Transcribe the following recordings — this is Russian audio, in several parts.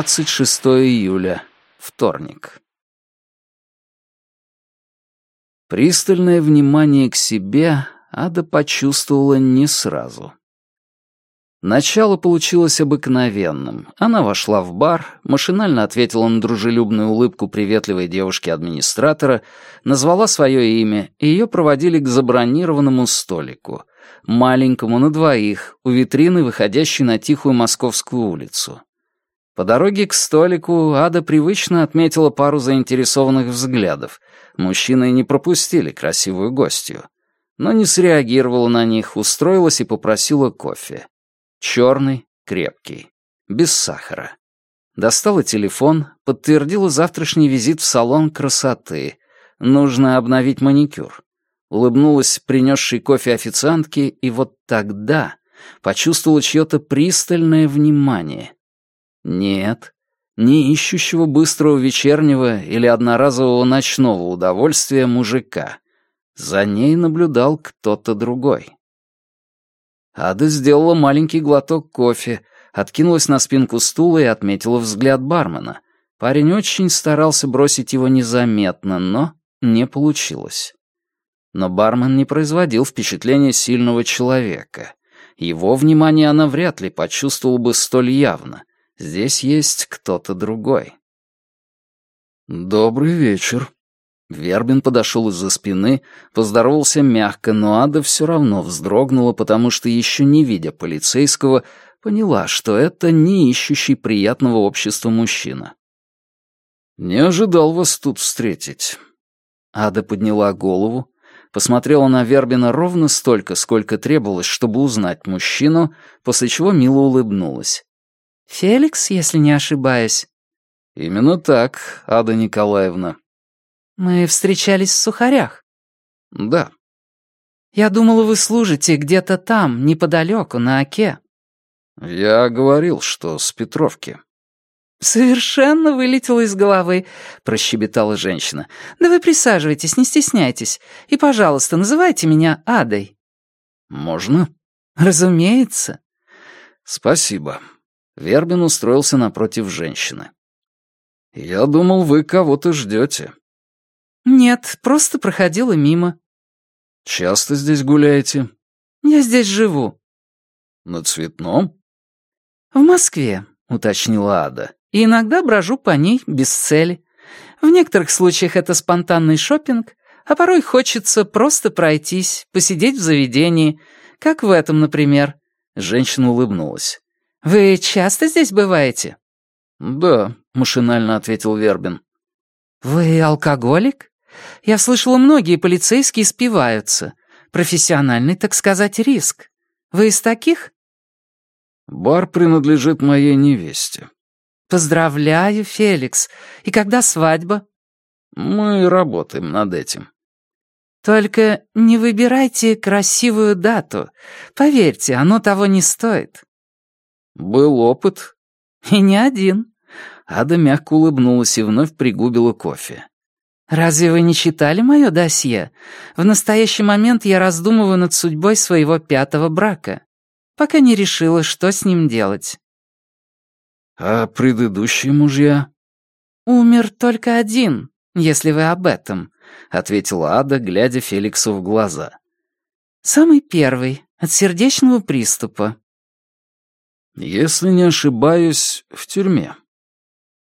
26 июля, вторник. Пристальное внимание к себе Ада почувствовала не сразу. Начало получилось обыкновенным. Она вошла в бар, машинально ответила на дружелюбную улыбку приветливой девушки-администратора, назвала свое имя, и ее проводили к забронированному столику, маленькому на двоих, у витрины, выходящей на тихую московскую улицу. По дороге к столику Ада привычно отметила пару заинтересованных взглядов. Мужчины не пропустили красивую гостью. Но не среагировала на них, устроилась и попросила кофе. Черный, крепкий, без сахара. Достала телефон, подтвердила завтрашний визит в салон красоты. Нужно обновить маникюр. Улыбнулась принесшей кофе официантке, и вот тогда почувствовала чье-то пристальное внимание. Нет, не ищущего быстрого вечернего или одноразового ночного удовольствия мужика. За ней наблюдал кто-то другой. Ада сделала маленький глоток кофе, откинулась на спинку стула и отметила взгляд бармена. Парень очень старался бросить его незаметно, но не получилось. Но бармен не производил впечатления сильного человека. Его внимание она вряд ли почувствовала бы столь явно. Здесь есть кто-то другой. «Добрый вечер», Вербин подошел из-за спины, поздоровался мягко, но Ада все равно вздрогнула, потому что, еще не видя полицейского, поняла, что это не ищущий приятного общества мужчина. «Не ожидал вас тут встретить». Ада подняла голову, посмотрела на Вербина ровно столько, сколько требовалось, чтобы узнать мужчину, после чего мило улыбнулась. «Феликс, если не ошибаюсь?» «Именно так, Ада Николаевна», «Мы встречались в сухарях». «Да». «Я думала, вы служите где-то там, неподалеку, на Оке». «Я говорил, что с Петровки». «Совершенно вылетело из головы», — прощебетала женщина. «Да вы присаживайтесь, не стесняйтесь. И, пожалуйста, называйте меня Адой». «Можно?» «Разумеется». «Спасибо». Вербин устроился напротив женщины. «Я думал, вы кого-то ждете». «Нет, просто проходила мимо». «Часто здесь гуляете?» «Я здесь живу». «На Цветном?» «В Москве», — уточнила Ада. «И иногда брожу по ней без цели. В некоторых случаях это спонтанный шопинг, а порой хочется просто пройтись, посидеть в заведении, как в этом, например». Женщина улыбнулась. «Вы часто здесь бываете?» «Да», — машинально ответил Вербин. «Вы алкоголик?» Я слышала, многие полицейские спиваются. Профессиональный, так сказать, риск. Вы из таких?» «Бар принадлежит моей невесте». «Поздравляю, Феликс. И когда свадьба?» «Мы работаем над этим». «Только не выбирайте красивую дату. Поверьте, оно того не стоит». «Был опыт». «И не один». Ада мягко улыбнулась и вновь пригубила кофе. «Разве вы не читали мое досье? В настоящий момент я раздумываю над судьбой своего пятого брака, пока не решила, что с ним делать». «А предыдущие мужья?» «Умер только один, если вы об этом», — ответила Ада, глядя Феликсу в глаза. «Самый первый, от сердечного приступа». «Если не ошибаюсь, в тюрьме».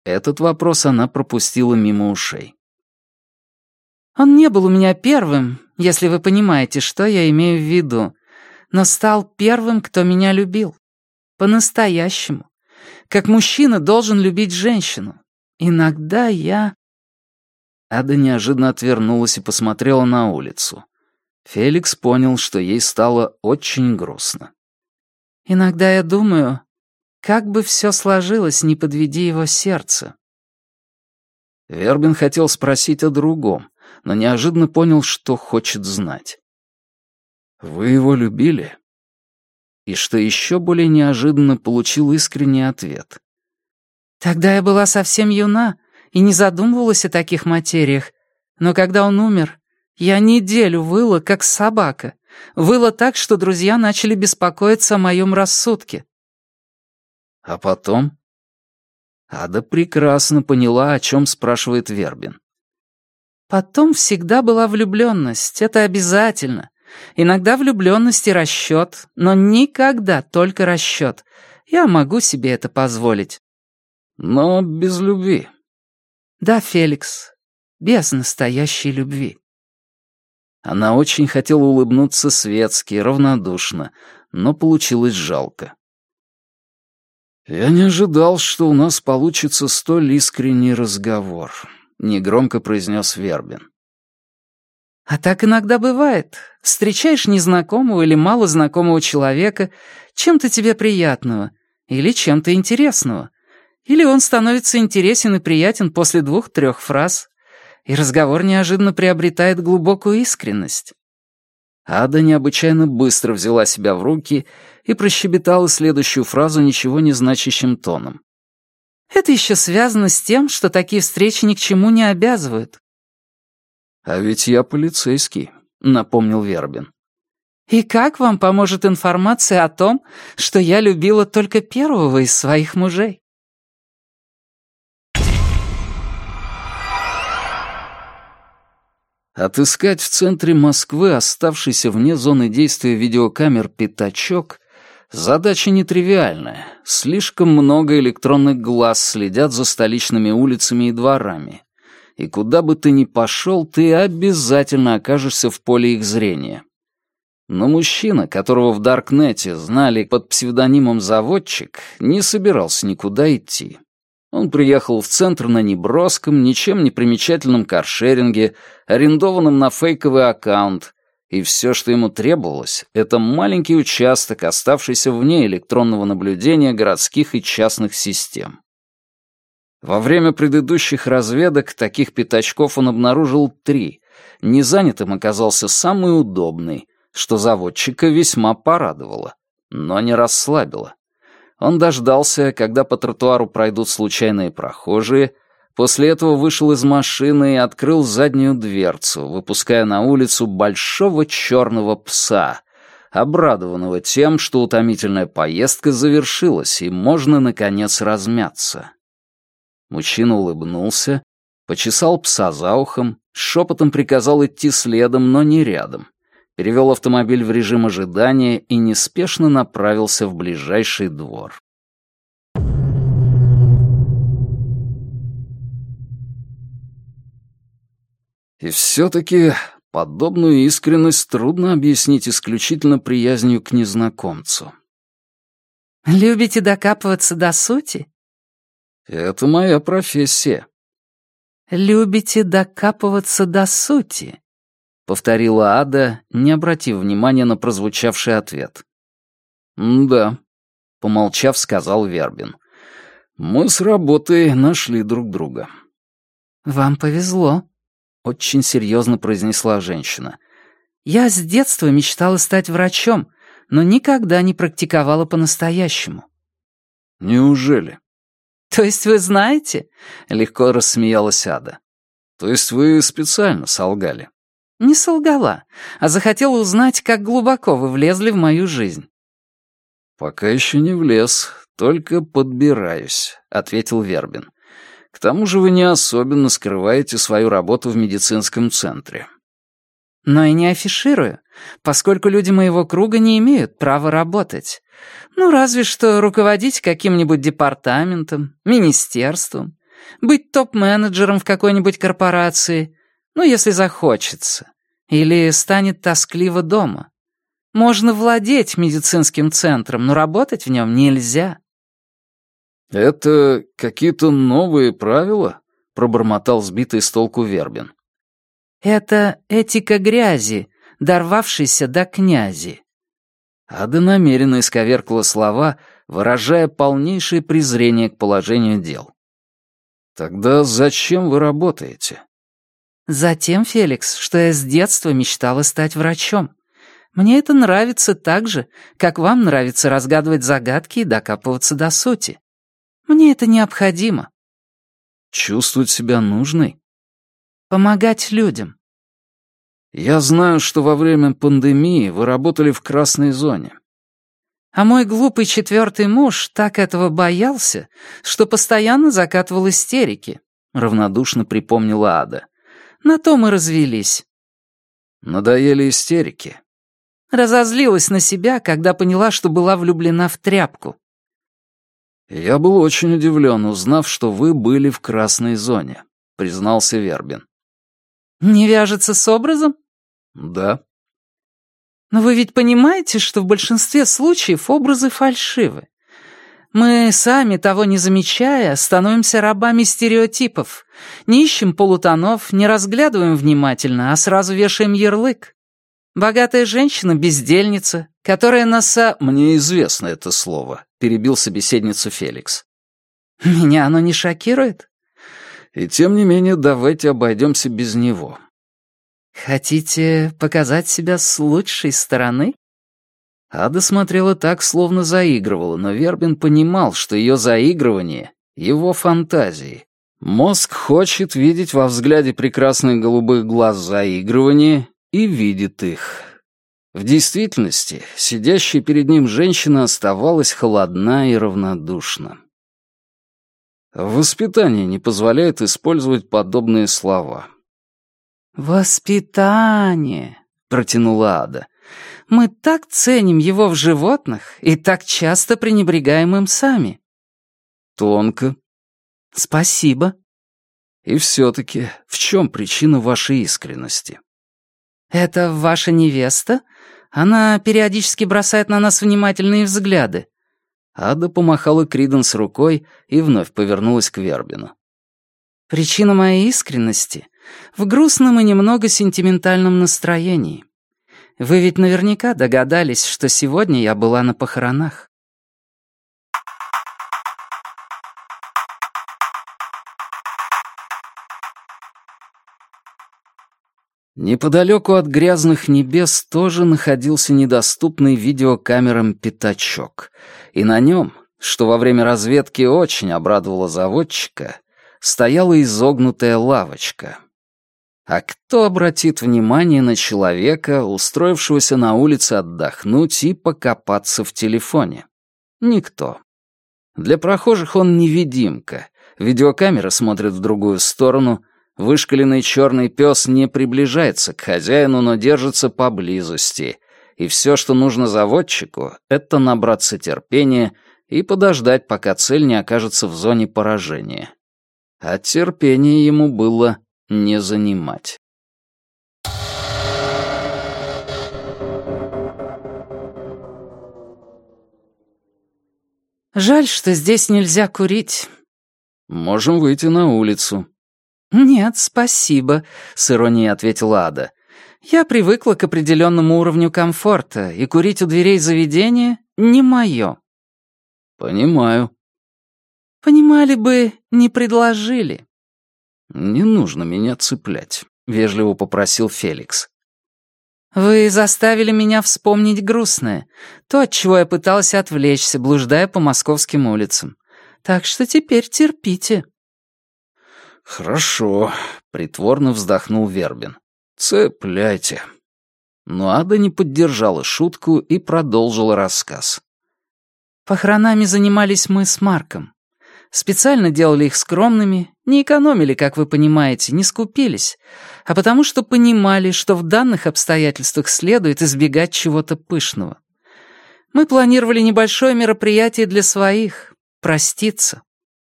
Этот вопрос она пропустила мимо ушей. Он не был у меня первым, если вы понимаете, что я имею в виду, но стал первым, кто меня любил. По-настоящему. Как мужчина должен любить женщину. Иногда я...» Ада неожиданно отвернулась и посмотрела на улицу. Феликс понял, что ей стало очень грустно. «Иногда я думаю, как бы все сложилось, не подведи его сердце». Вербин хотел спросить о другом, но неожиданно понял, что хочет знать. «Вы его любили?» И что еще более неожиданно, получил искренний ответ. «Тогда я была совсем юна и не задумывалась о таких материях, но когда он умер, я неделю выла, как собака, выла так, что друзья начали беспокоиться о моем рассудке». «А потом?» Ада прекрасно поняла, о чем спрашивает Вербин. Потом всегда была влюбленность, это обязательно. Иногда влюбленность и расчет, но никогда только расчет. Я могу себе это позволить. Но без любви. Да, Феликс, без настоящей любви. Она очень хотела улыбнуться светски, равнодушно, но получилось жалко. «Я не ожидал, что у нас получится столь искренний разговор», — негромко произнес Вербин. А так иногда бывает. Встречаешь незнакомого или малознакомого человека, чем-то тебе приятного или чем-то интересного. Или он становится интересен и приятен после двух-трех фраз, и разговор неожиданно приобретает глубокую искренность. Ада необычайно быстро взяла себя в руки и прощебетала следующую фразу ничего не значащим тоном. «Это еще связано с тем, что такие встречи ни к чему не обязывают. «А ведь я полицейский», — напомнил Вербин. «И как вам поможет информация о том, что я любила только первого из своих мужей?» Отыскать в центре Москвы оставшийся вне зоны действия видеокамер пятачок — задача нетривиальная. Слишком много электронных глаз следят за столичными улицами и дворами и куда бы ты ни пошел, ты обязательно окажешься в поле их зрения. Но мужчина, которого в Даркнете знали под псевдонимом «Заводчик», не собирался никуда идти. Он приехал в центр на неброском, ничем не примечательном каршеринге, арендованном на фейковый аккаунт, и все, что ему требовалось, это маленький участок, оставшийся вне электронного наблюдения городских и частных систем. Во время предыдущих разведок таких пятачков он обнаружил три. Незанятым оказался самый удобный, что заводчика весьма порадовало, но не расслабило. Он дождался, когда по тротуару пройдут случайные прохожие, после этого вышел из машины и открыл заднюю дверцу, выпуская на улицу большого черного пса, обрадованного тем, что утомительная поездка завершилась и можно, наконец, размяться. Мужчина улыбнулся, почесал пса за ухом, шепотом приказал идти следом, но не рядом. Перевел автомобиль в режим ожидания и неспешно направился в ближайший двор. И все-таки подобную искренность трудно объяснить исключительно приязнью к незнакомцу. «Любите докапываться до сути?» Это моя профессия. Любите докапываться до сути, повторила Ада, не обратив внимания на прозвучавший ответ. Да, помолчав, сказал Вербин. Мы с работы нашли друг друга. Вам повезло, очень серьезно произнесла женщина. Я с детства мечтала стать врачом, но никогда не практиковала по-настоящему. Неужели? «То есть вы знаете?» — легко рассмеялась Ада. «То есть вы специально солгали?» «Не солгала, а захотела узнать, как глубоко вы влезли в мою жизнь». «Пока еще не влез, только подбираюсь», — ответил Вербин. «К тому же вы не особенно скрываете свою работу в медицинском центре». «Но и не афиширую, поскольку люди моего круга не имеют права работать. Ну, разве что руководить каким-нибудь департаментом, министерством, быть топ-менеджером в какой-нибудь корпорации, ну, если захочется, или станет тоскливо дома. Можно владеть медицинским центром, но работать в нем нельзя. «Это какие-то новые правила?» — пробормотал сбитый с толку Вербин. «Это этика грязи, дорвавшейся до князи», Ада намеренно исковеркала слова, выражая полнейшее презрение к положению дел. «Тогда зачем вы работаете?» «Затем, Феликс, что я с детства мечтала стать врачом. Мне это нравится так же, как вам нравится разгадывать загадки и докапываться до сути. Мне это необходимо». «Чувствовать себя нужной?» «Помогать людям. Я знаю, что во время пандемии вы работали в красной зоне. А мой глупый четвертый муж так этого боялся, что постоянно закатывал истерики», — равнодушно припомнила Ада. «На то мы развелись». «Надоели истерики». Разозлилась на себя, когда поняла, что была влюблена в тряпку. «Я был очень удивлен, узнав, что вы были в красной зоне», — признался Вербин. «Не вяжется с образом?» «Да». Но вы ведь понимаете, что в большинстве случаев образы фальшивы. Мы сами, того не замечая, становимся рабами стереотипов, не ищем полутонов, не разглядываем внимательно, а сразу вешаем ярлык. Богатая женщина — бездельница, которая носа... «Мне известно это слово», — перебил собеседницу Феликс. «Меня оно не шокирует?» «И тем не менее давайте обойдемся без него. «Хотите показать себя с лучшей стороны?» Ада смотрела так, словно заигрывала, но Вербин понимал, что ее заигрывание — его фантазии. Мозг хочет видеть во взгляде прекрасных голубых глаз заигрывание и видит их. В действительности, сидящая перед ним женщина оставалась холодна и равнодушна. Воспитание не позволяет использовать подобные слова. «Воспитание», — протянула Ада. «Мы так ценим его в животных и так часто пренебрегаем им сами». «Тонко». «Спасибо». «И все-таки, в чем причина вашей искренности?» «Это ваша невеста? Она периодически бросает на нас внимательные взгляды». Ада помахала Криденс рукой и вновь повернулась к Вербину. «Причина моей искренности в грустном и немного сентиментальном настроении. Вы ведь наверняка догадались, что сегодня я была на похоронах. Неподалеку от грязных небес тоже находился недоступный видеокамерам пятачок, и на нем, что во время разведки очень обрадовало заводчика, стояла изогнутая лавочка. А кто обратит внимание на человека, устроившегося на улице отдохнуть и покопаться в телефоне? Никто. Для прохожих он невидимка. Видеокамера смотрит в другую сторону. Вышкаленный черный пес не приближается к хозяину, но держится поблизости. И все, что нужно заводчику, это набраться терпения и подождать, пока цель не окажется в зоне поражения. А терпение ему было не занимать. «Жаль, что здесь нельзя курить». «Можем выйти на улицу». «Нет, спасибо», — с иронией ответила Ада. «Я привыкла к определенному уровню комфорта, и курить у дверей заведения не мое». «Понимаю». «Понимали бы, не предложили». «Не нужно меня цеплять», — вежливо попросил Феликс. «Вы заставили меня вспомнить грустное, то, от чего я пытался отвлечься, блуждая по московским улицам. Так что теперь терпите». «Хорошо», — притворно вздохнул Вербин. «Цепляйте». Но Ада не поддержала шутку и продолжила рассказ. Похоронами занимались мы с Марком. Специально делали их скромными, не экономили, как вы понимаете, не скупились, а потому что понимали, что в данных обстоятельствах следует избегать чего-то пышного. Мы планировали небольшое мероприятие для своих, проститься.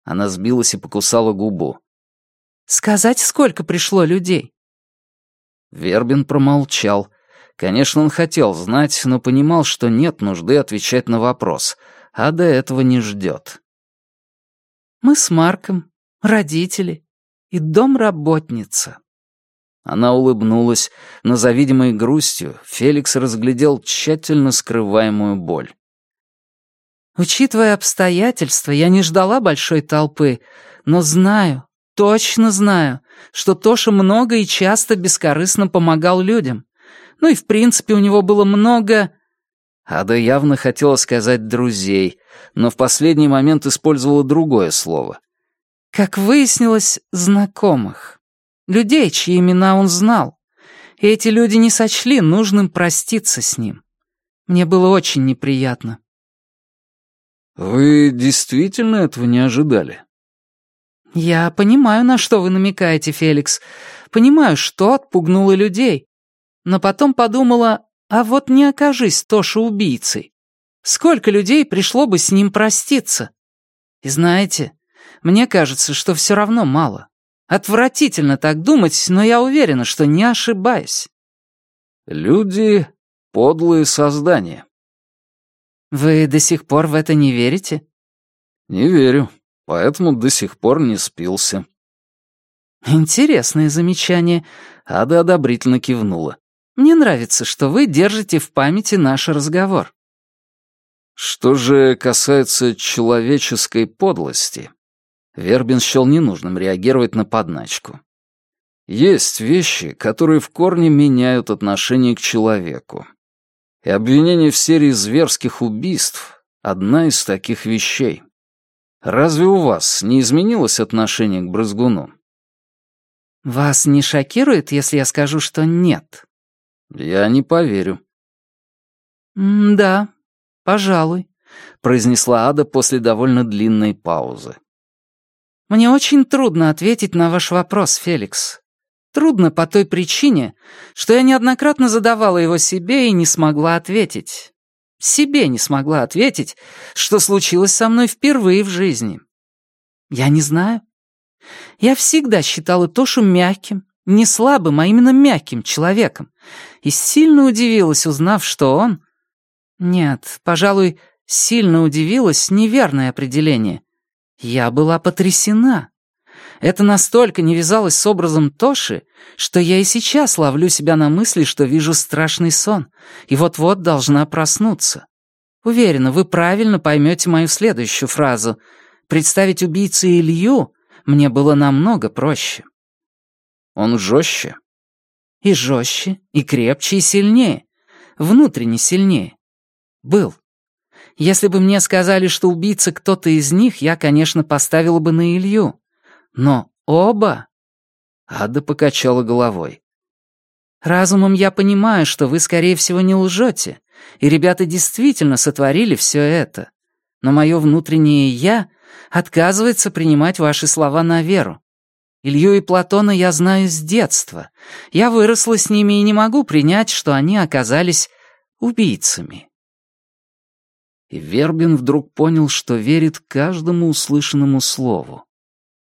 Она сбилась и покусала губу. Сказать, сколько пришло людей? Вербин промолчал. Конечно, он хотел знать, но понимал, что нет нужды отвечать на вопрос, а до этого не ждет. Мы с Марком, родители и домработница». Она улыбнулась, но за видимой грустью Феликс разглядел тщательно скрываемую боль. «Учитывая обстоятельства, я не ждала большой толпы, но знаю, точно знаю, что Тоша много и часто бескорыстно помогал людям. Ну и в принципе у него было много...» Ада явно хотела сказать «друзей», но в последний момент использовала другое слово. Как выяснилось, знакомых. Людей, чьи имена он знал. И эти люди не сочли нужным проститься с ним. Мне было очень неприятно. «Вы действительно этого не ожидали?» «Я понимаю, на что вы намекаете, Феликс. Понимаю, что отпугнуло людей. Но потом подумала, а вот не окажись Тоша убийцей. Сколько людей пришло бы с ним проститься? И знаете, мне кажется, что все равно мало. Отвратительно так думать, но я уверена, что не ошибаюсь. Люди — подлые создания. Вы до сих пор в это не верите? Не верю, поэтому до сих пор не спился. Интересное замечание. Ада одобрительно кивнула. Мне нравится, что вы держите в памяти наш разговор. Что же касается человеческой подлости, Вербин счел ненужным реагировать на подначку. Есть вещи, которые в корне меняют отношение к человеку. И обвинение в серии зверских убийств — одна из таких вещей. Разве у вас не изменилось отношение к брызгуну? Вас не шокирует, если я скажу, что нет? Я не поверю. «Да, пожалуй», — произнесла Ада после довольно длинной паузы. «Мне очень трудно ответить на ваш вопрос, Феликс. Трудно по той причине, что я неоднократно задавала его себе и не смогла ответить. Себе не смогла ответить, что случилось со мной впервые в жизни. Я не знаю. Я всегда считала Тошу мягким, не слабым, а именно мягким человеком, и сильно удивилась, узнав, что он... Нет, пожалуй, сильно удивилась — неверное определение. Я была потрясена. Это настолько не вязалось с образом Тоши, что я и сейчас ловлю себя на мысли, что вижу страшный сон, и вот-вот должна проснуться. Уверена, вы правильно поймете мою следующую фразу. Представить убийцу Илью мне было намного проще. Он жестче? И жестче, и крепче, и сильнее. Внутренне сильнее. Был. Если бы мне сказали, что убийца кто-то из них, я, конечно, поставила бы на Илью. Но оба...» Ада покачала головой. «Разумом я понимаю, что вы, скорее всего, не лжете, и ребята действительно сотворили все это. Но мое внутреннее «я» отказывается принимать ваши слова на веру. Илью и Платона я знаю с детства. Я выросла с ними и не могу принять, что они оказались убийцами». И Вербин вдруг понял, что верит каждому услышанному слову.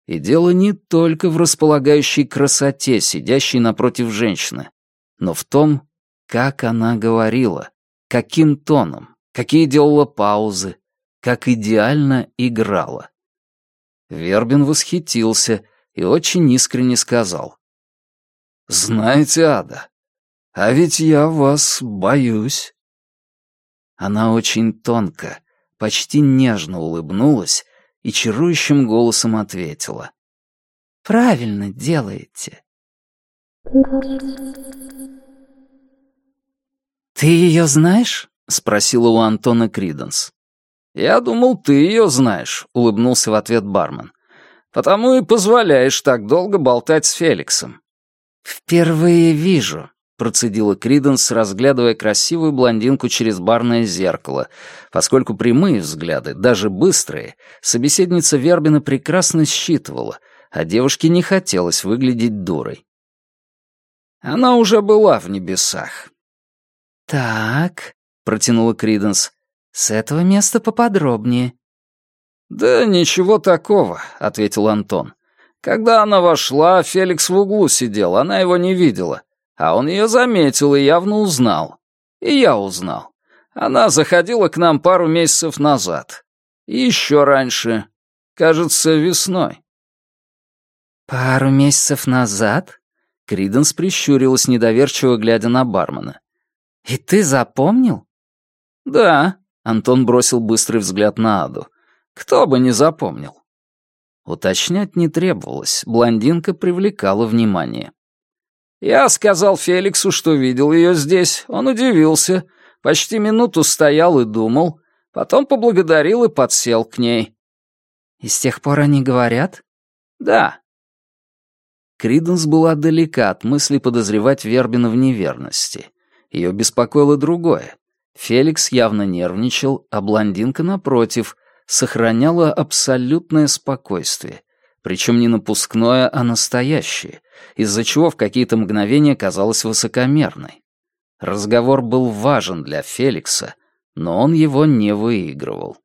И дело не только в располагающей красоте, сидящей напротив женщины, но в том, как она говорила, каким тоном, какие делала паузы, как идеально играла. Вербин восхитился и очень искренне сказал. «Знаете, Ада, а ведь я вас боюсь». Она очень тонко, почти нежно улыбнулась и чарующим голосом ответила. «Правильно делаете». «Ты ее знаешь?» — спросила у Антона Криденс. «Я думал, ты ее знаешь», — улыбнулся в ответ бармен. «Потому и позволяешь так долго болтать с Феликсом». «Впервые вижу», процедила Криденс, разглядывая красивую блондинку через барное зеркало, поскольку прямые взгляды, даже быстрые, собеседница Вербина прекрасно считывала, а девушке не хотелось выглядеть дурой. Она уже была в небесах. «Так», — протянула Криденс, — «с этого места поподробнее». «Да ничего такого», — ответил Антон. «Когда она вошла, Феликс в углу сидел, она его не видела. А он ее заметил и явно узнал. И я узнал. Она заходила к нам пару месяцев назад. И еще раньше. Кажется, весной. «Пару месяцев назад?» Криденс прищурилась, недоверчиво глядя на бармена. «И ты запомнил?» «Да», — Антон бросил быстрый взгляд на Аду. «Кто бы не запомнил». Уточнять не требовалось, блондинка привлекала внимание. Я сказал Феликсу, что видел ее здесь. Он удивился. Почти минуту стоял и думал. Потом поблагодарил и подсел к ней. «И с тех пор они говорят?» «Да». Криденс была далека от мысли подозревать Вербина в неверности. Ее беспокоило другое. Феликс явно нервничал, а блондинка, напротив, сохраняла абсолютное спокойствие, причем не напускное, а настоящее, из-за чего в какие-то мгновения казалась высокомерной. Разговор был важен для Феликса, но он его не выигрывал.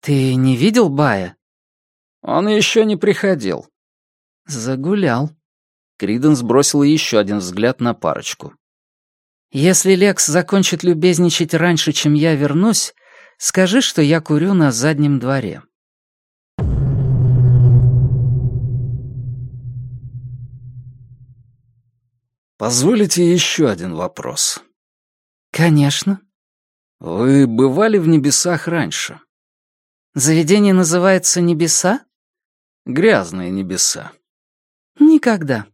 «Ты не видел Бая?» «Он еще не приходил». «Загулял». Криден сбросил еще один взгляд на парочку. «Если Лекс закончит любезничать раньше, чем я вернусь, скажи, что я курю на заднем дворе». Позволите еще один вопрос? Конечно. Вы бывали в небесах раньше? Заведение называется «Небеса»? Грязные небеса. Никогда.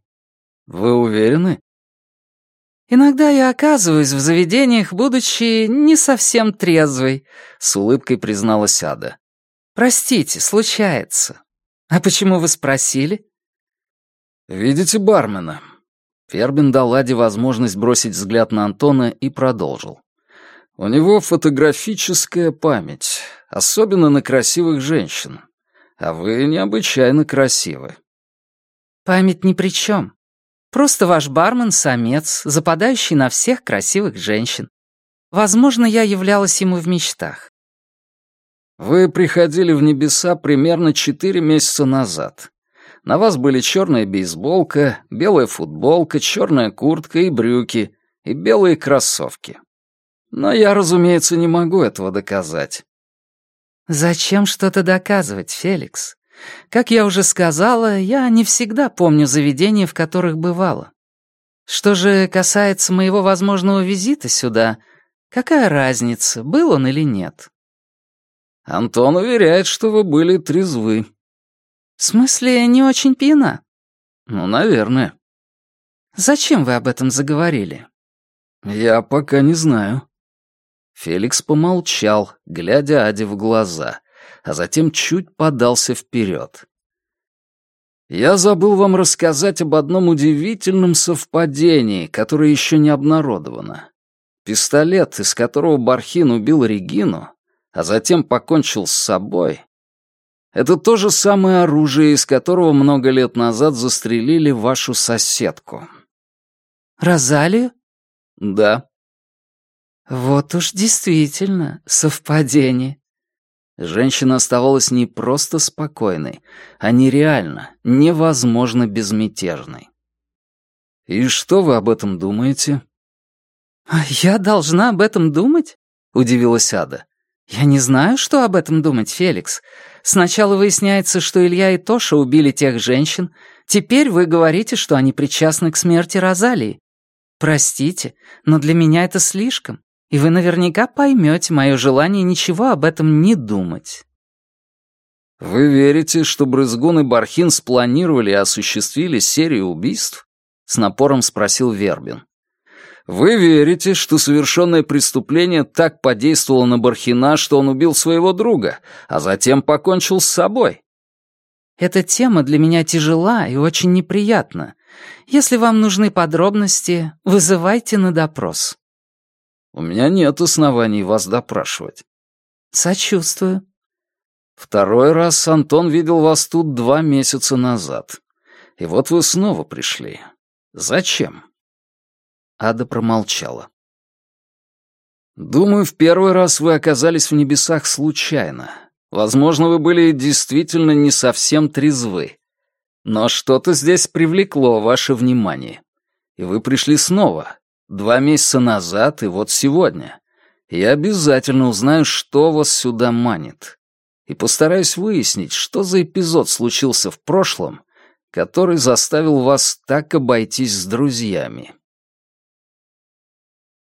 Вы уверены? Иногда я оказываюсь в заведениях, будучи не совсем трезвой, с улыбкой призналась Ада. Простите, случается. А почему вы спросили? Видите бармена? Фербин дал Аде возможность бросить взгляд на Антона и продолжил. «У него фотографическая память, особенно на красивых женщин. А вы необычайно красивы». «Память ни при чем. Просто ваш бармен — самец, западающий на всех красивых женщин. Возможно, я являлась ему в мечтах». «Вы приходили в небеса примерно четыре месяца назад. На вас были черная бейсболка, белая футболка, черная куртка и брюки, и белые кроссовки. Но я, разумеется, не могу этого доказать. Зачем что-то доказывать, Феликс? Как я уже сказала, я не всегда помню заведения, в которых бывала. Что же касается моего возможного визита сюда, какая разница, был он или нет? Антон уверяет, что вы были трезвы. «В смысле, не очень пьяна?» «Ну, наверное». «Зачем вы об этом заговорили?» «Я пока не знаю». Феликс помолчал, глядя Аде в глаза, а затем чуть подался вперед. «Я забыл вам рассказать об одном удивительном совпадении, которое еще не обнародовано. Пистолет, из которого Бархин убил Регину, а затем покончил с собой, это то же самое оружие, из которого много лет назад застрелили вашу соседку. Розалию? Да. Вот уж действительно совпадение. Женщина оставалась не просто спокойной, а нереально, невозможно безмятежной. «И что вы об этом думаете?» «А я должна об этом думать?» — удивилась Ада. «Я не знаю, что об этом думать, Феликс. Сначала выясняется, что Илья и Тоша убили тех женщин. Теперь вы говорите, что они причастны к смерти Розалии. Простите, но для меня это слишком, и вы наверняка поймете мое желание ничего об этом не думать». «Вы верите, что Брызгун и Бархин спланировали и осуществили серию убийств?» — с напором спросил Вербин. Вы верите, что совершенное преступление так подействовало на Бархина, что он убил своего друга, а затем покончил с собой? Эта тема для меня тяжела и очень неприятна. Если вам нужны подробности, вызывайте на допрос. У меня нет оснований вас допрашивать. Сочувствую. Второй раз Антон видел вас тут два месяца назад. И вот вы снова пришли. Зачем? Ада промолчала. «Думаю, в первый раз вы оказались в небесах случайно. Возможно, вы были действительно не совсем трезвы. Но что-то здесь привлекло ваше внимание. И вы пришли снова, два месяца назад и вот сегодня. Я обязательно узнаю, что вас сюда манит. И постараюсь выяснить, что за эпизод случился в прошлом, который заставил вас так обойтись с друзьями.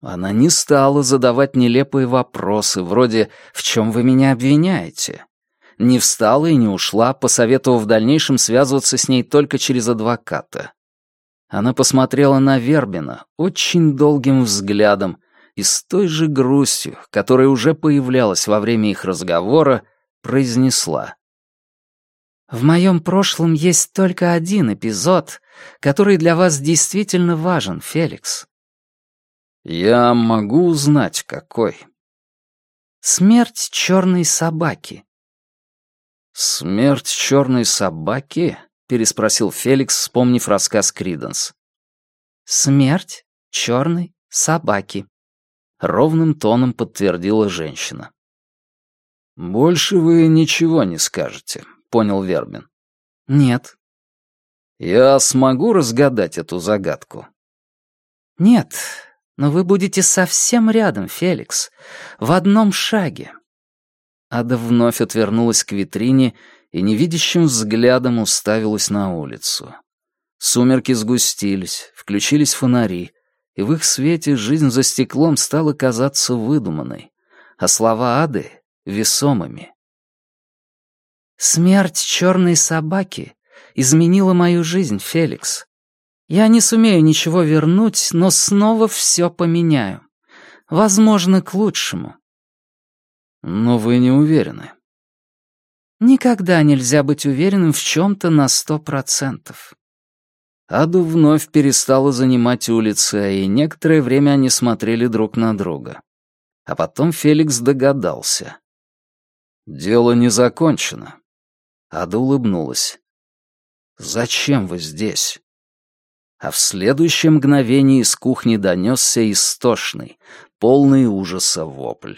Она не стала задавать нелепые вопросы, вроде «В чем вы меня обвиняете?». Не встала и не ушла, посоветовав в дальнейшем связываться с ней только через адвоката. Она посмотрела на Вербина очень долгим взглядом и с той же грустью, которая уже появлялась во время их разговора, произнесла. «В моем прошлом есть только один эпизод, который для вас действительно важен, Феликс. «Я могу узнать, какой?» Смерть черной собаки. Смерть черной собаки? Переспросил Феликс, вспомнив рассказ Криденс. Смерть черной собаки. Ровным тоном подтвердила женщина. «Больше вы ничего не скажете», — понял Вербин. «Нет». «Я смогу разгадать эту загадку?» «Нет, но вы будете совсем рядом, Феликс, в одном шаге». Ада вновь отвернулась к витрине и невидящим взглядом уставилась на улицу. Сумерки сгустились, включились фонари, и в их свете жизнь за стеклом стала казаться выдуманной, а слова Ады — весомыми. «Смерть черной собаки изменила мою жизнь, Феликс. Я не сумею ничего вернуть, но снова все поменяю. Возможно, к лучшему. Но вы не уверены. Никогда нельзя быть уверенным в чем-то на сто процентов. Аду вновь перестала занимать улицы, и некоторое время они смотрели друг на друга. А потом Феликс догадался. «Дело не закончено». Ада улыбнулась. «Зачем вы здесь?» а в следующее мгновение из кухни донесся истошный, полный ужаса вопль.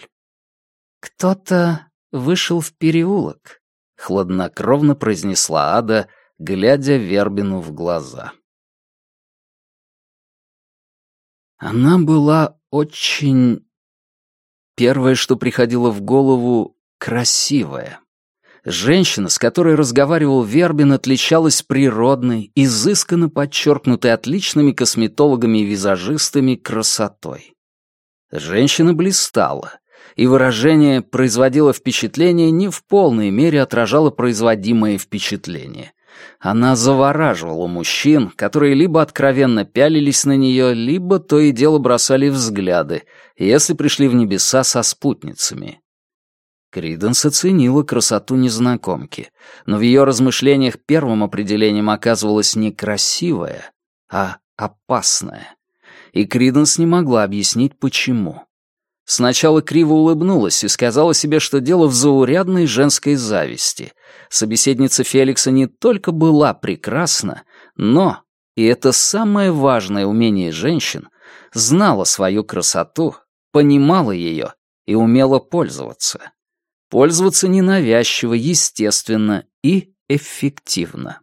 «Кто-то вышел в переулок», — хладнокровно произнесла Ада, глядя Вербину в глаза. Она была очень... Первое, что приходило в голову, красивая. Женщина, с которой разговаривал Вербин, отличалась природной, изысканно подчеркнутой отличными косметологами и визажистами красотой. Женщина блистала, и выражение производило впечатление не в полной мере отражало производимое впечатление. Она завораживала мужчин, которые либо откровенно пялились на нее, либо то и дело бросали взгляды, если пришли в небеса со спутницами. Криденс оценила красоту незнакомки, но в ее размышлениях первым определением оказывалось не красивое, а опасное. И Криденс не могла объяснить, почему. Сначала криво улыбнулась и сказала себе, что дело в заурядной женской зависти. Собеседница Феликса не только была прекрасна, но, и это самое важное умение женщин, знала свою красоту, понимала ее и умела пользоваться. Пользоваться ненавязчиво, естественно и эффективно.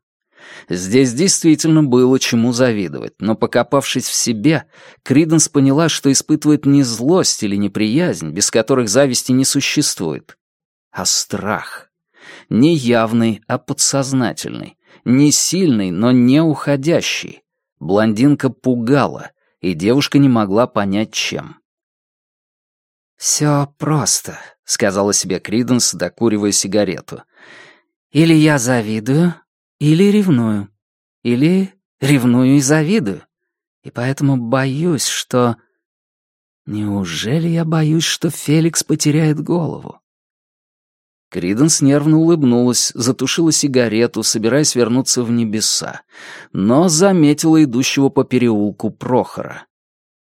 Здесь действительно было чему завидовать, но покопавшись в себе, Криденс поняла, что испытывает не злость или неприязнь, без которых зависти не существует, а страх. Не явный, а подсознательный, не сильный, но не уходящий. Блондинка пугала, и девушка не могла понять, чем. «Все просто», — сказала себе Криденс, докуривая сигарету. «Или я завидую, или ревную. Или ревную и завидую. И поэтому боюсь, что... Неужели я боюсь, что Феликс потеряет голову?» Криденс нервно улыбнулась, затушила сигарету, собираясь вернуться в небеса, но заметила идущего по переулку Прохора.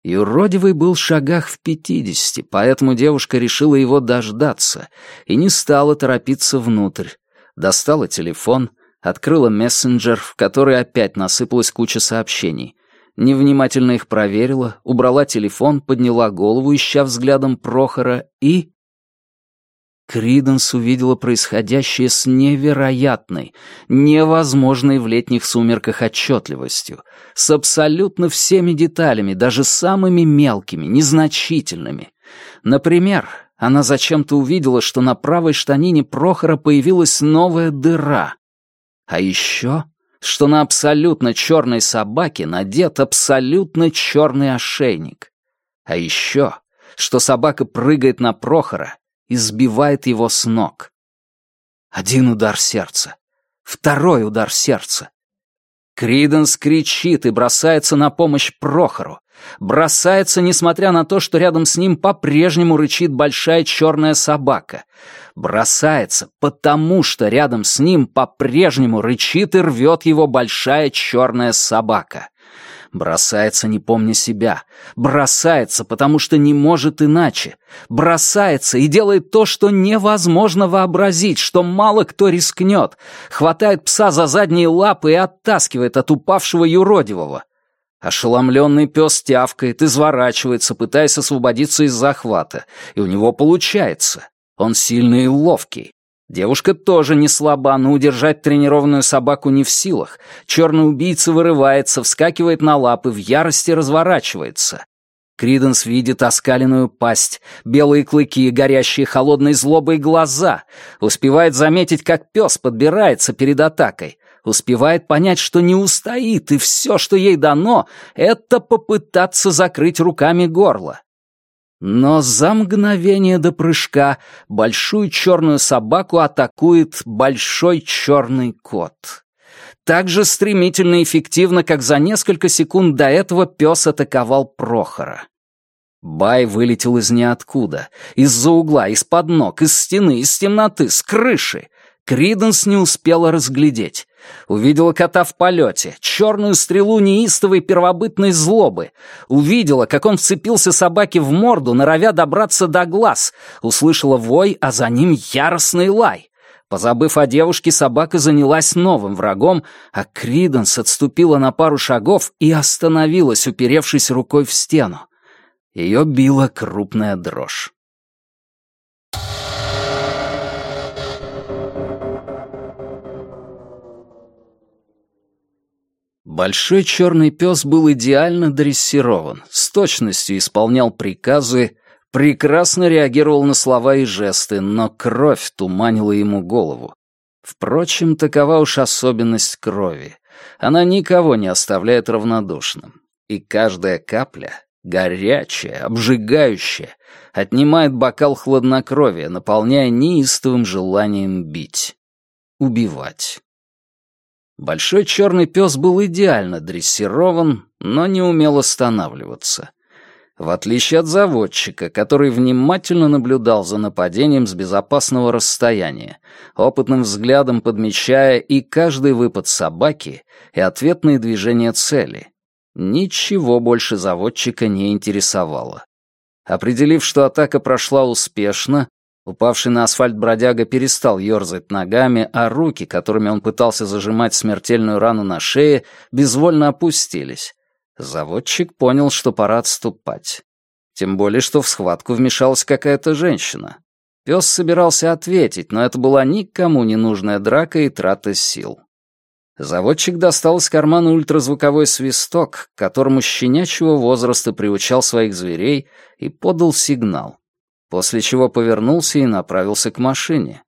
Юродивый был в шагах в пятидесяти, поэтому девушка решила его дождаться и не стала торопиться внутрь. Достала телефон, открыла мессенджер, в который опять насыпалась куча сообщений. Невнимательно их проверила, убрала телефон, подняла голову, ища взглядом Прохора и... Криденс увидела происходящее с невероятной, невозможной в летних сумерках отчетливостью, с абсолютно всеми деталями, даже самыми мелкими, незначительными. Например, она зачем-то увидела, что на правой штанине Прохора появилась новая дыра. А еще, что на абсолютно черной собаке надет абсолютно черный ошейник. А еще, что собака прыгает на Прохора и сбивает его с ног. Один удар сердца. Второй удар сердца. Криденс кричит и бросается на помощь Прохору. Бросается, несмотря на то, что рядом с ним по-прежнему рычит большая черная собака. Бросается, потому что рядом с ним по-прежнему рычит и рвет его большая черная собака Бросается, не помня себя. Бросается, потому что не может иначе. Бросается и делает то, что невозможно вообразить, что мало кто рискнет. Хватает пса за задние лапы и оттаскивает от упавшего юродивого. Ошеломленный пес тявкает, изворачивается, пытаясь освободиться из захвата. И у него получается. Он сильный и ловкий. Девушка тоже не слаба, но удержать тренированную собаку не в силах. Черный убийца вырывается, вскакивает на лапы, в ярости разворачивается. Криденс видит оскаленную пасть, белые клыки, горящие холодной злобой глаза. Успевает заметить, как пес подбирается перед атакой. Успевает понять, что не устоит, и все, что ей дано, это попытаться закрыть руками горло. Но за мгновение до прыжка большую черную собаку атакует большой черный кот. Так же стремительно и эффективно, как за несколько секунд до этого пес атаковал Прохора. Бай вылетел из ниоткуда, из-за угла, из-под ног, из стены, из темноты, с крыши. Криденс не успела разглядеть. Увидела кота в полете, черную стрелу неистовой первобытной злобы. Увидела, как он вцепился собаке в морду, норовя добраться до глаз. Услышала вой, а за ним яростный лай. Позабыв о девушке, собака занялась новым врагом, а Криденс отступила на пару шагов и остановилась, уперевшись рукой в стену. Ее била крупная дрожь. Большой черный пес был идеально дрессирован, с точностью исполнял приказы, прекрасно реагировал на слова и жесты, но кровь туманила ему голову. Впрочем, такова уж особенность крови. Она никого не оставляет равнодушным. И каждая капля, горячая, обжигающая, отнимает бокал хладнокровия, наполняя неистовым желанием бить. Убивать. Большой черный пес был идеально дрессирован, но не умел останавливаться. В отличие от заводчика, который внимательно наблюдал за нападением с безопасного расстояния, опытным взглядом подмечая и каждый выпад собаки, и ответные движения цели. Ничего больше заводчика не интересовало. Определив, что атака прошла успешно, Упавший на асфальт бродяга перестал ерзать ногами, а руки, которыми он пытался зажимать смертельную рану на шее, безвольно опустились. Заводчик понял, что пора отступать. Тем более, что в схватку вмешалась какая-то женщина. Пес собирался ответить, но это была никому не нужная драка и трата сил. Заводчик достал из кармана ультразвуковой свисток, к которому щенячьего возраста приучал своих зверей, и подал сигнал после чего повернулся и направился к машине.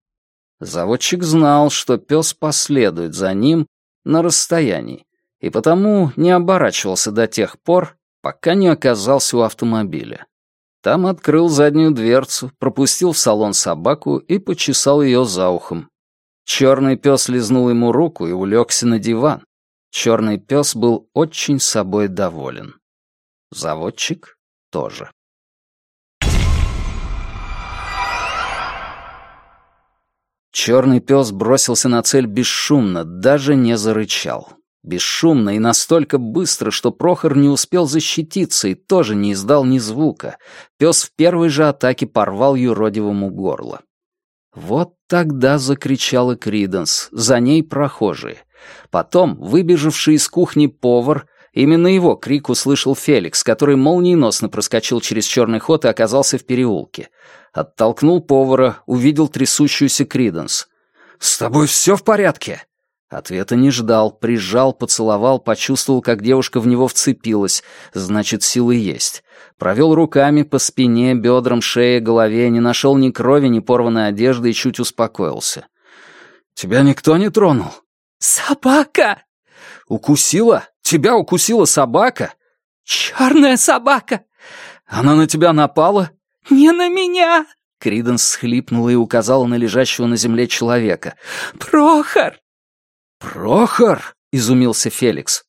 Заводчик знал, что пес последует за ним на расстоянии, и потому не оборачивался до тех пор, пока не оказался у автомобиля. Там открыл заднюю дверцу, пропустил в салон собаку и почесал ее за ухом. Черный пес лизнул ему руку и улегся на диван. Черный пес был очень собой доволен. Заводчик тоже. Черный пес бросился на цель бесшумно, даже не зарычал. Бесшумно и настолько быстро, что Прохор не успел защититься и тоже не издал ни звука. Пес в первой же атаке порвал юродивому горло. Вот тогда закричала Криденс, за ней прохожие. Потом, выбежавший из кухни повар, именно его крик услышал Феликс, который молниеносно проскочил через черный ход и оказался в переулке. Оттолкнул повара, увидел трясущуюся Криденс. «С тобой все в порядке?» Ответа не ждал, прижал, поцеловал, почувствовал, как девушка в него вцепилась, значит, силы есть. Провел руками по спине, бедрам, шее, голове, не нашел ни крови, ни порванной одежды и чуть успокоился. «Тебя никто не тронул?» «Собака!» «Укусила? Тебя укусила собака?» «Черная собака!» «Она на тебя напала?» «Не на меня!» Криденс схлипнула и указала на лежащего на земле человека. «Прохор!» «Прохор?» — изумился Феликс.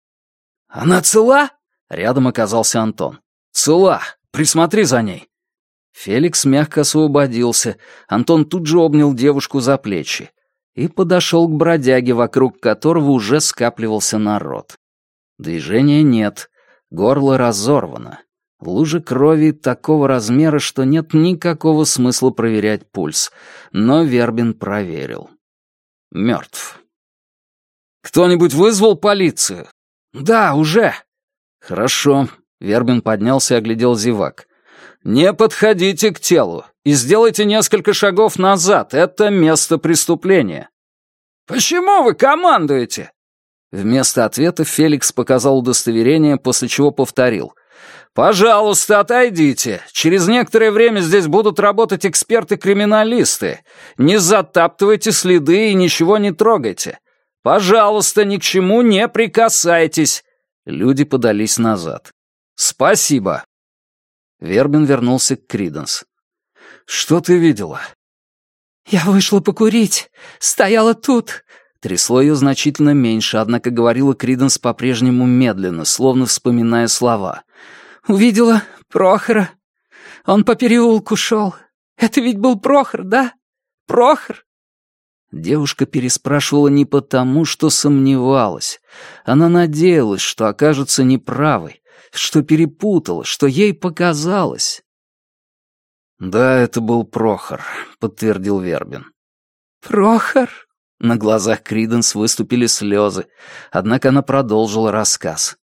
«Она цела?» — рядом оказался Антон. «Цела. Присмотри за ней». Феликс мягко освободился. Антон тут же обнял девушку за плечи и подошел к бродяге, вокруг которого уже скапливался народ. Движения нет. Горло разорвано. Лужа крови такого размера, что нет никакого смысла проверять пульс. Но Вербин проверил. Мертв. «Кто-нибудь вызвал полицию?» «Да, уже». «Хорошо». Вербин поднялся и оглядел зевак. «Не подходите к телу и сделайте несколько шагов назад. Это место преступления». «Почему вы командуете?» Вместо ответа Феликс показал удостоверение, после чего повторил. «Пожалуйста, отойдите. Через некоторое время здесь будут работать эксперты-криминалисты. Не затаптывайте следы и ничего не трогайте. Пожалуйста, ни к чему не прикасайтесь». Люди подались назад. «Спасибо». Вербин вернулся к Криденс. «Что ты видела?» «Я вышла покурить. Стояла тут. Трясло ее значительно меньше, однако говорила Криденс по-прежнему медленно, словно вспоминая слова. «Увидела Прохора. Он по переулку шел. Это ведь был Прохор, да? Прохор?» Девушка переспрашивала не потому, что сомневалась. Она надеялась, что окажется неправой, что перепутала, что ей показалось. «Да, это был Прохор», — подтвердил Вербин. «Прохор?» На глазах Криденс выступили слезы, однако она продолжила рассказ.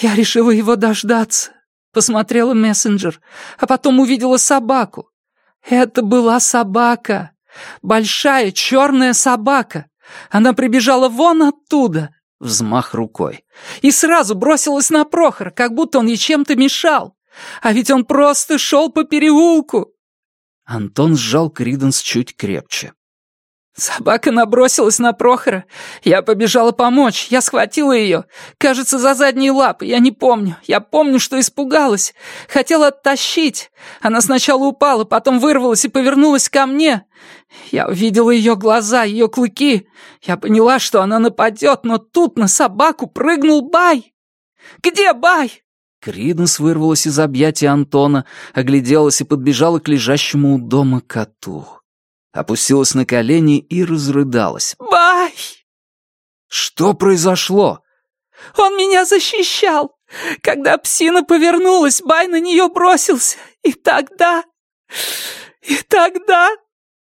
«Я решила его дождаться. Посмотрела мессенджер, а потом увидела собаку. Это была собака. Большая черная собака. Она прибежала вон оттуда». Взмах рукой. «И сразу бросилась на Прохора, как будто он ей чем-то мешал. А ведь он просто шел по переулку». Антон сжал Криденс чуть крепче. Собака набросилась на Прохора. Я побежала помочь. Я схватила ее. Кажется, за задние лапы. Я не помню. Я помню, что испугалась. Хотела оттащить. Она сначала упала, потом вырвалась и повернулась ко мне. Я увидела ее глаза, ее клыки. Я поняла, что она нападет, но тут на собаку прыгнул Бай. «Где Бай?» Криденс вырвалась из объятий Антона, огляделась и подбежала к лежащему у дома коту опустилась на колени и разрыдалась. «Бай!» «Что произошло?» «Он меня защищал! Когда псина повернулась, Бай на нее бросился. И тогда... И тогда...»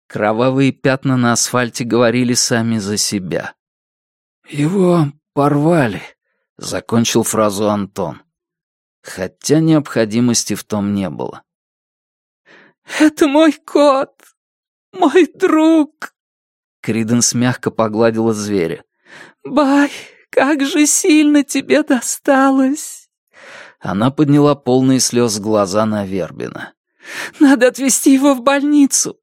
Кровавые пятна на асфальте говорили сами за себя. «Его порвали», — закончил фразу Антон. Хотя необходимости в том не было. «Это мой кот», «Мой друг!» Криденс мягко погладила зверя. «Бай, как же сильно тебе досталось!» Она подняла полные слез глаза на Вербина. «Надо отвезти его в больницу!»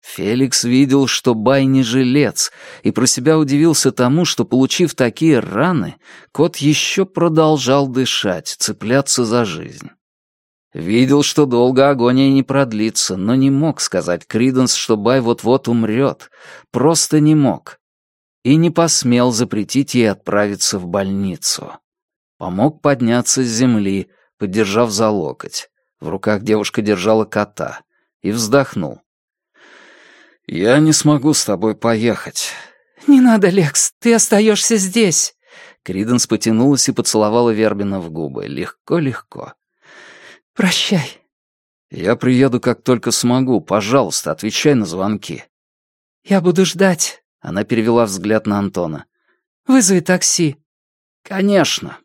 Феликс видел, что Бай не жилец, и про себя удивился тому, что, получив такие раны, кот еще продолжал дышать, цепляться за жизнь. Видел, что долго агония не продлится, но не мог сказать Криденс, что Бай вот-вот умрет. Просто не мог. И не посмел запретить ей отправиться в больницу. Помог подняться с земли, поддержав за локоть. В руках девушка держала кота. И вздохнул. «Я не смогу с тобой поехать». «Не надо, Лекс, ты остаешься здесь». Криденс потянулась и поцеловала Вербина в губы. Легко-легко. «Прощай». «Я приеду, как только смогу. Пожалуйста, отвечай на звонки». «Я буду ждать». Она перевела взгляд на Антона. «Вызови такси». «Конечно».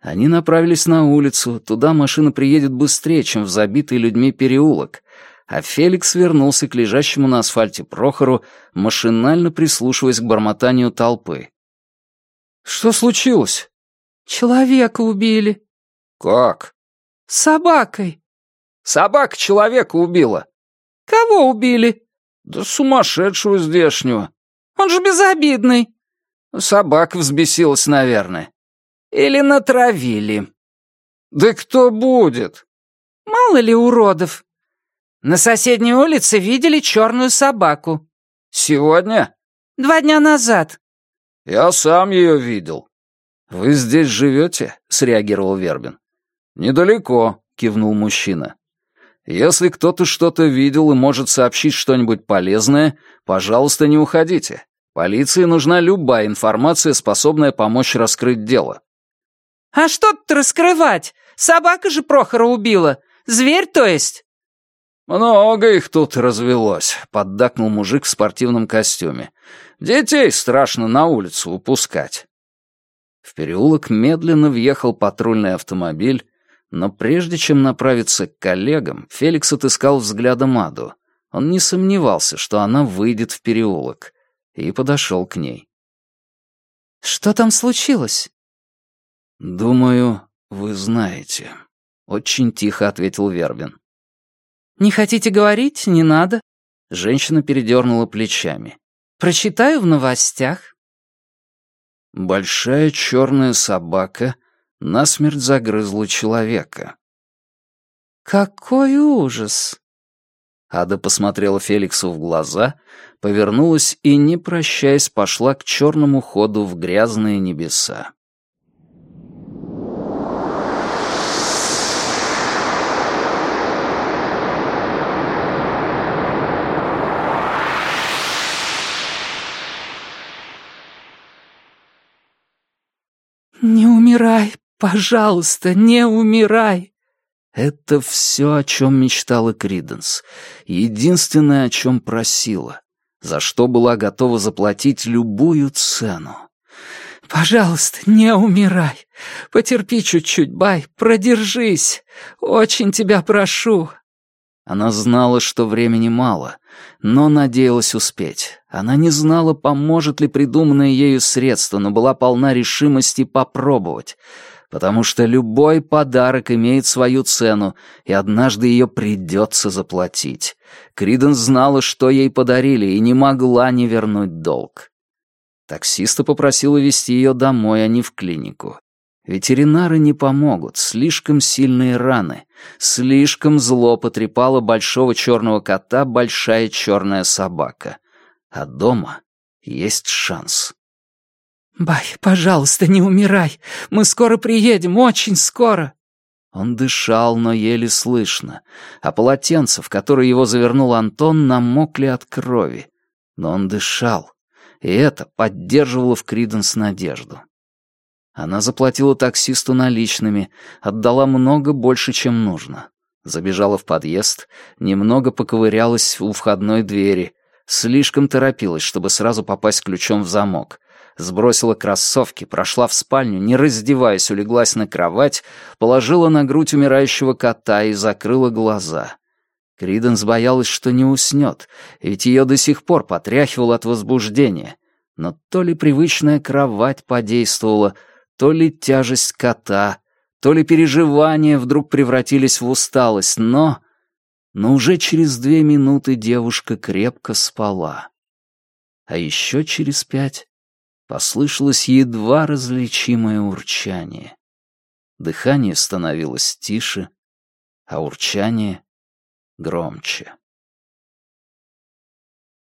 Они направились на улицу. Туда машина приедет быстрее, чем в забитый людьми переулок. А Феликс вернулся к лежащему на асфальте Прохору, машинально прислушиваясь к бормотанию толпы. «Что случилось?» «Человека убили». «Как?» Собакой». «Собака человека убила». «Кого убили?» «Да сумасшедшего здешнего». «Он же безобидный». «Собака взбесилась, наверное». «Или натравили». «Да кто будет?» «Мало ли уродов». «На соседней улице видели черную собаку». «Сегодня?» «Два дня назад». «Я сам ее видел». «Вы здесь живете?» — среагировал Вербин. «Недалеко», — кивнул мужчина. «Если кто-то что-то видел и может сообщить что-нибудь полезное, пожалуйста, не уходите. Полиции нужна любая информация, способная помочь раскрыть дело». «А что тут раскрывать? Собака же Прохора убила. Зверь, то есть?» «Много их тут развелось», — поддакнул мужик в спортивном костюме. «Детей страшно на улицу упускать». В переулок медленно въехал патрульный автомобиль, но прежде чем направиться к коллегам, Феликс отыскал взглядом Аду. Он не сомневался, что она выйдет в переулок, и подошел к ней. «Что там случилось?» «Думаю, вы знаете», — очень тихо ответил Вербин. «Не хотите говорить? Не надо». Женщина передернула плечами. «Прочитаю в новостях». Большая черная собака насмерть загрызла человека. «Какой ужас!» Ада посмотрела Феликсу в глаза, повернулась и, не прощаясь, пошла к черному ходу в грязные небеса. «Не умирай, пожалуйста, не умирай!» Это все, о чем мечтала Криденс. Единственное, о чем просила. За что была готова заплатить любую цену. «Пожалуйста, не умирай. Потерпи чуть-чуть, Бай, продержись. Очень тебя прошу». Она знала, что времени мало, но надеялась успеть. Она не знала, поможет ли придуманное ею средство, но была полна решимости попробовать, потому что любой подарок имеет свою цену, и однажды ее придется заплатить. Криден знала, что ей подарили, и не могла не вернуть долг. Таксиста попросила везти ее домой, а не в клинику. Ветеринары не помогут, слишком сильные раны. Слишком зло потрепала большого черного кота большая черная собака. А дома есть шанс. «Бай, пожалуйста, не умирай. Мы скоро приедем, очень скоро». Он дышал, но еле слышно, а полотенце, в которое его завернул Антон, намокли от крови. Но он дышал, и это поддерживало в Криденс надежду. Она заплатила таксисту наличными, отдала много больше, чем нужно. Забежала в подъезд, немного поковырялась у входной двери, слишком торопилась, чтобы сразу попасть ключом в замок. Сбросила кроссовки, прошла в спальню, не раздеваясь, улеглась на кровать, положила на грудь умирающего кота и закрыла глаза. Криденс боялась, что не уснет, ведь ее до сих пор потряхивало от возбуждения. Но то ли привычная кровать подействовала, то ли тяжесть кота, то ли переживания вдруг превратились в усталость, но... Но уже через две минуты девушка крепко спала. А еще через пять послышалось едва различимое урчание. Дыхание становилось тише, а урчание — громче.